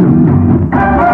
Música